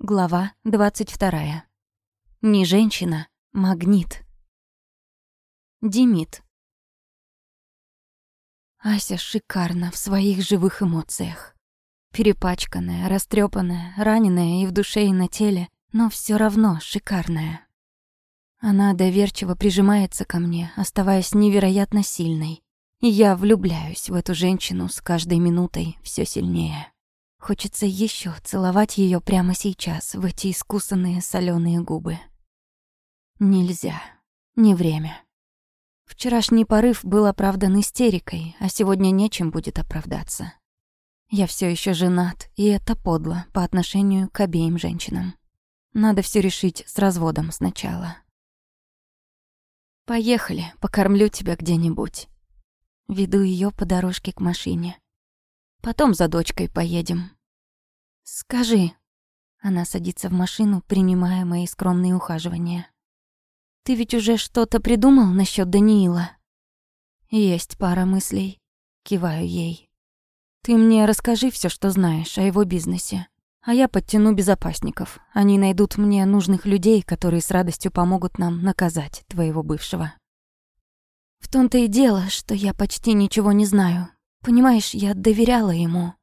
Глава 22. Не женщина, магнит. Демид. Ася шикарна в своих живых эмоциях. Перепачканная, растрепанная, раненая и в душе, и на теле, но все равно шикарная. Она доверчиво прижимается ко мне, оставаясь невероятно сильной. И я влюбляюсь в эту женщину с каждой минутой все сильнее. Хочется еще целовать ее прямо сейчас, в эти искусанные соленые губы. Нельзя. Не время. Вчерашний порыв был оправдан истерикой, а сегодня нечем будет оправдаться. Я все еще женат, и это подло по отношению к обеим женщинам. Надо все решить с разводом сначала. Поехали, покормлю тебя где-нибудь. Веду ее по дорожке к машине. Потом за дочкой поедем. Скажи. Она садится в машину, принимая мои скромные ухаживания. Ты ведь уже что-то придумал насчет Даниила? Есть пара мыслей. Киваю ей. Ты мне расскажи все, что знаешь о его бизнесе. А я подтяну безопасников. Они найдут мне нужных людей, которые с радостью помогут нам наказать твоего бывшего. В том-то и дело, что я почти ничего не знаю. Понимаешь, я доверяла ему.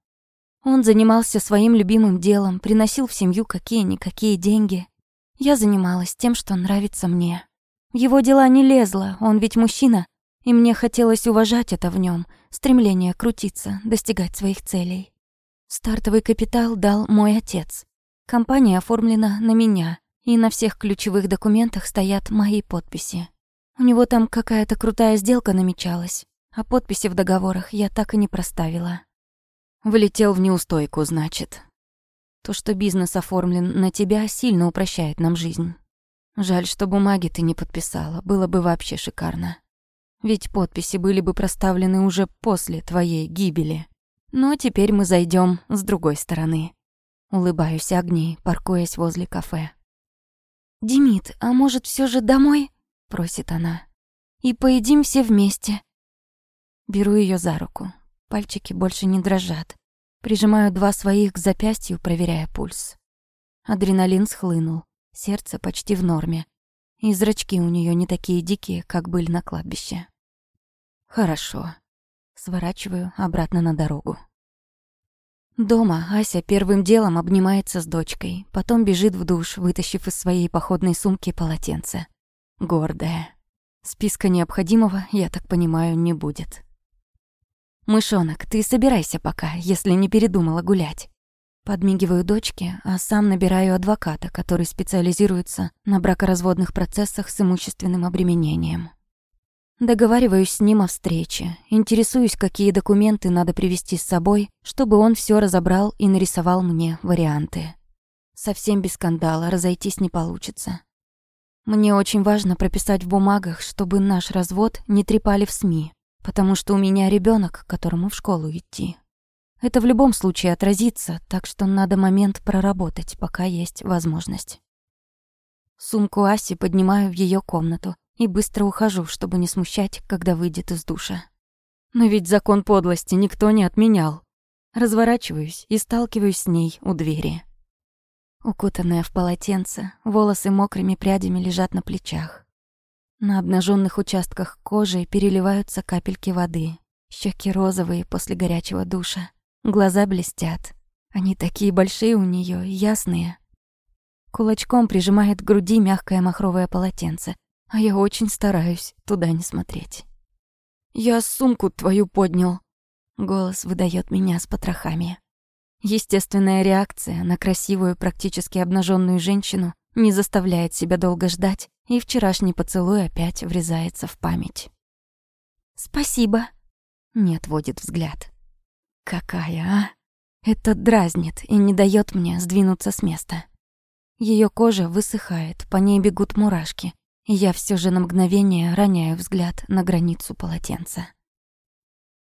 Он занимался своим любимым делом, приносил в семью какие-никакие деньги. Я занималась тем, что нравится мне. В его дела не лезла, он ведь мужчина, и мне хотелось уважать это в нем, стремление крутиться, достигать своих целей. Стартовый капитал дал мой отец. Компания оформлена на меня, и на всех ключевых документах стоят мои подписи. У него там какая-то крутая сделка намечалась, а подписи в договорах я так и не проставила. Влетел в неустойку, значит. То, что бизнес оформлен на тебя, сильно упрощает нам жизнь. Жаль, что бумаги ты не подписала, было бы вообще шикарно. Ведь подписи были бы проставлены уже после твоей гибели. Но теперь мы зайдем с другой стороны. Улыбаюсь огней, паркуясь возле кафе. «Демид, а может, все же домой?» — просит она. «И поедим все вместе». Беру ее за руку, Пальчики больше не дрожат. Прижимаю два своих к запястью, проверяя пульс. Адреналин схлынул, сердце почти в норме. И зрачки у нее не такие дикие, как были на кладбище. Хорошо. Сворачиваю обратно на дорогу. Дома Ася первым делом обнимается с дочкой, потом бежит в душ, вытащив из своей походной сумки полотенце. Гордая. Списка необходимого, я так понимаю, не будет. «Мышонок, ты собирайся пока, если не передумала гулять». Подмигиваю дочке, а сам набираю адвоката, который специализируется на бракоразводных процессах с имущественным обременением. Договариваюсь с ним о встрече, интересуюсь, какие документы надо привезти с собой, чтобы он все разобрал и нарисовал мне варианты. Совсем без скандала, разойтись не получится. Мне очень важно прописать в бумагах, чтобы наш развод не трепали в СМИ, потому что у меня ребенок, которому в школу идти. Это в любом случае отразится, так что надо момент проработать, пока есть возможность. Сумку Аси поднимаю в ее комнату и быстро ухожу, чтобы не смущать, когда выйдет из душа. Но ведь закон подлости никто не отменял. Разворачиваюсь и сталкиваюсь с ней у двери. Укутанная в полотенце, волосы мокрыми прядями лежат на плечах. На обнаженных участках кожи переливаются капельки воды. Щеки розовые после горячего душа. Глаза блестят. Они такие большие у нее, ясные. Кулачком прижимает к груди мягкое махровое полотенце, а я очень стараюсь туда не смотреть. «Я сумку твою поднял», — голос выдает меня с потрохами. Естественная реакция на красивую, практически обнаженную женщину не заставляет себя долго ждать, и вчерашний поцелуй опять врезается в память. «Спасибо», — не отводит взгляд. «Какая, а? Это дразнит и не дает мне сдвинуться с места. Ее кожа высыхает, по ней бегут мурашки, и я все же на мгновение роняю взгляд на границу полотенца.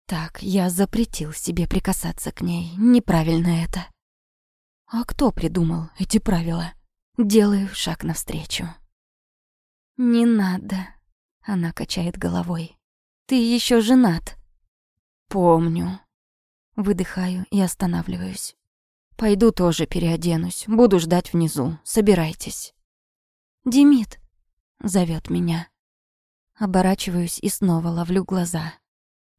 Так, я запретил себе прикасаться к ней, неправильно это. А кто придумал эти правила? Делаю шаг навстречу. «Не надо», — она качает головой. «Ты еще женат». «Помню». Выдыхаю и останавливаюсь. Пойду тоже переоденусь, буду ждать внизу. Собирайтесь. Демид зовет меня. Оборачиваюсь и снова ловлю глаза.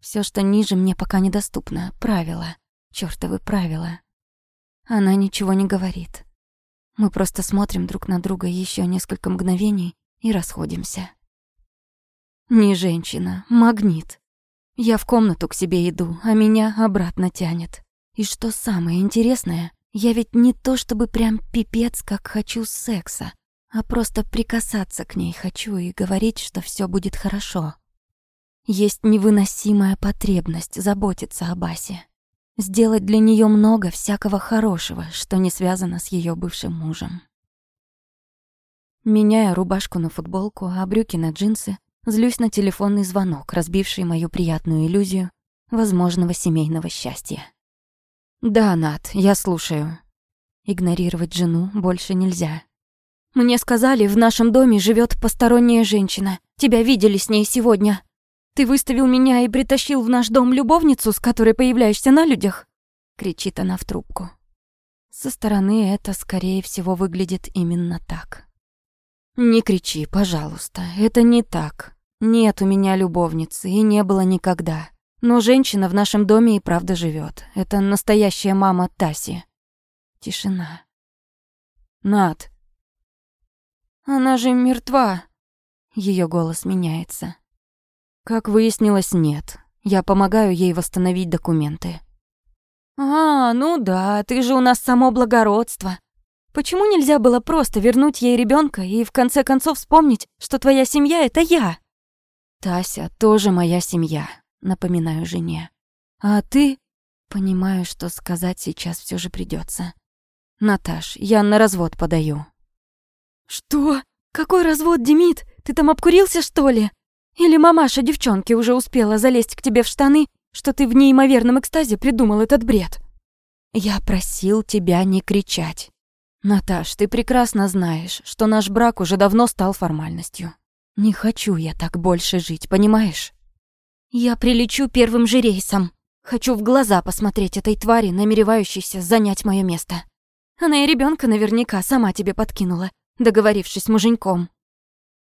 Все, что ниже, мне пока недоступно. Правила. Чёртовы правила. Она ничего не говорит. Мы просто смотрим друг на друга еще несколько мгновений и расходимся. Не женщина, магнит. Я в комнату к себе иду, а меня обратно тянет. И что самое интересное, я ведь не то чтобы прям пипец, как хочу секса, а просто прикасаться к ней хочу и говорить, что все будет хорошо. Есть невыносимая потребность заботиться о Басе. Сделать для нее много всякого хорошего, что не связано с ее бывшим мужем. Меняя рубашку на футболку, а брюки на джинсы, злюсь на телефонный звонок, разбивший мою приятную иллюзию возможного семейного счастья. «Да, Над, я слушаю». Игнорировать жену больше нельзя. Мне сказали, в нашем доме живет посторонняя женщина. Тебя видели с ней сегодня. Ты выставил меня и притащил в наш дом любовницу, с которой появляешься на людях?» Кричит она в трубку. Со стороны это, скорее всего, выглядит именно так. «Не кричи, пожалуйста, это не так. Нет у меня любовницы и не было никогда. Но женщина в нашем доме и правда живет. Это настоящая мама Таси». Тишина. «Над, она же мертва. Ее голос меняется. Как выяснилось, нет. Я помогаю ей восстановить документы. А, ну да, ты же у нас само благородство. Почему нельзя было просто вернуть ей ребенка и в конце концов вспомнить, что твоя семья это я? Тася тоже моя семья, напоминаю жене. А ты? Понимаю, что сказать сейчас все же придется. Наташ, я на развод подаю. «Что? Какой развод, Демид? Ты там обкурился, что ли? Или мамаша девчонки уже успела залезть к тебе в штаны, что ты в неимоверном экстазе придумал этот бред?» «Я просил тебя не кричать. Наташ, ты прекрасно знаешь, что наш брак уже давно стал формальностью. Не хочу я так больше жить, понимаешь?» «Я прилечу первым же рейсом. Хочу в глаза посмотреть этой твари, намеревающейся занять мое место. Она и ребенка наверняка сама тебе подкинула, договорившись с муженьком.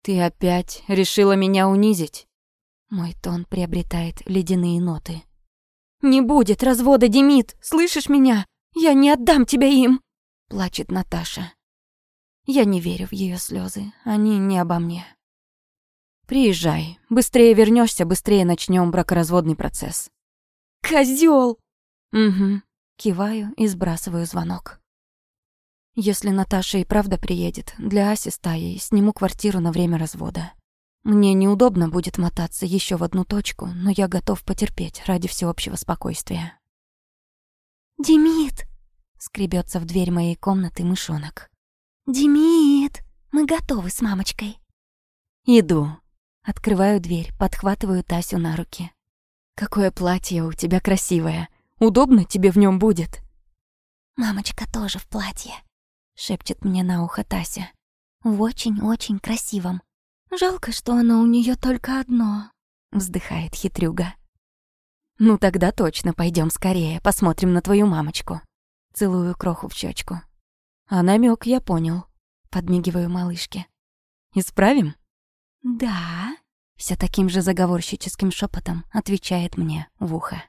«Ты опять решила меня унизить?» Мой тон приобретает ледяные ноты. «Не будет развода, Демид, слышишь меня? Я не отдам тебя им!» Плачет Наташа. Я не верю в ее слезы, они не обо мне. Приезжай, быстрее вернешься, быстрее начнем бракоразводный процесс. Козел! Угу. Киваю и сбрасываю звонок. Если Наташа и правда приедет, для Аси стаей сниму квартиру на время развода. Мне неудобно будет мотаться еще в одну точку, но я готов потерпеть ради всеобщего спокойствия. «Демид!» — скребется в дверь моей комнаты мышонок. «Демид! Мы готовы с мамочкой!» «Иду!» Открываю дверь, подхватываю Тасю на руки. «Какое платье у тебя красивое! Удобно тебе в нем будет?» «Мамочка тоже в платье!» шепчет мне на ухо Тася. В очень-очень красивом. Жалко, что оно у нее только одно, вздыхает хитрюга. Ну тогда точно пойдем скорее, посмотрим на твою мамочку. Целую кроху в щечку. А намек я понял. Подмигиваю малышке. Исправим? Да. Все таким же заговорщическим шепотом отвечает мне в ухо.